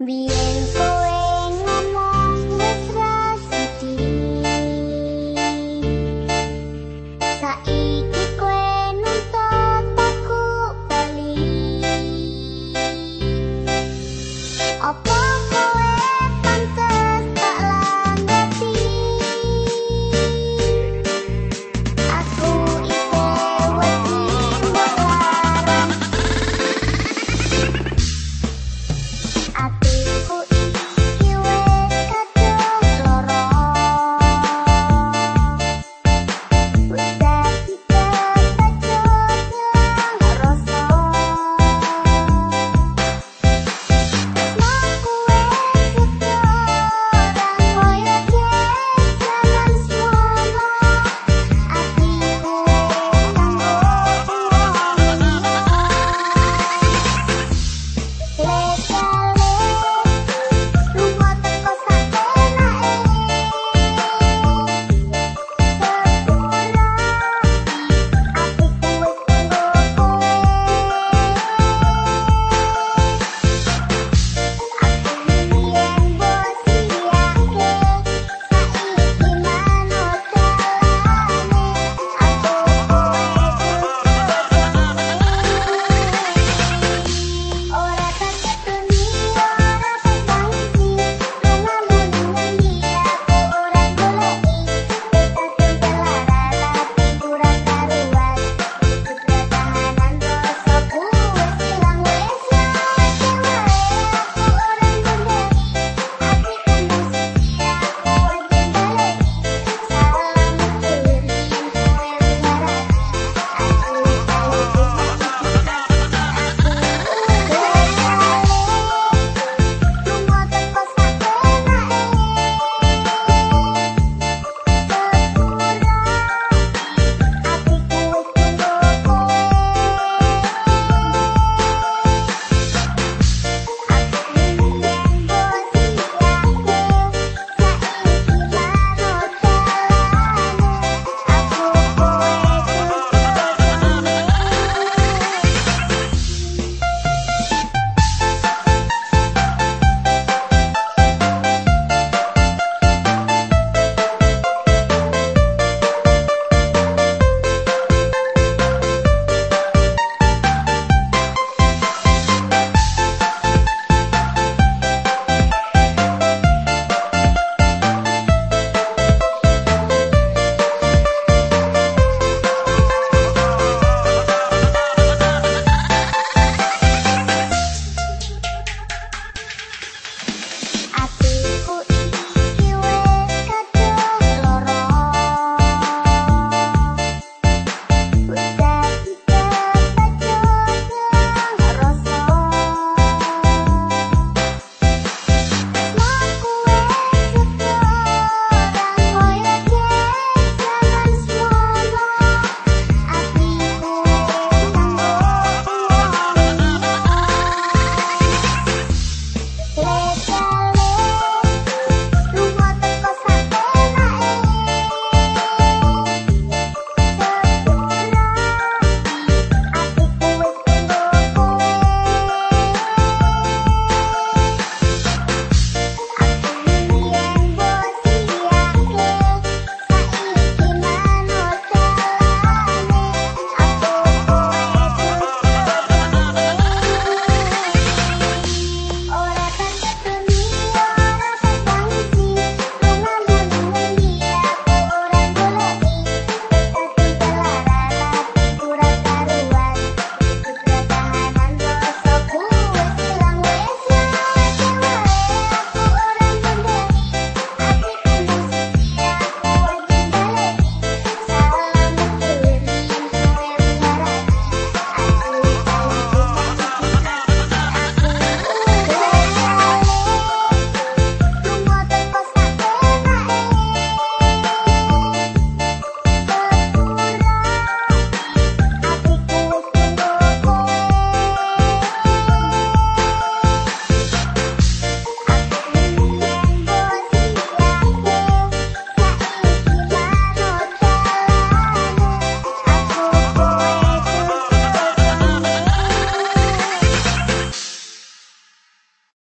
Bien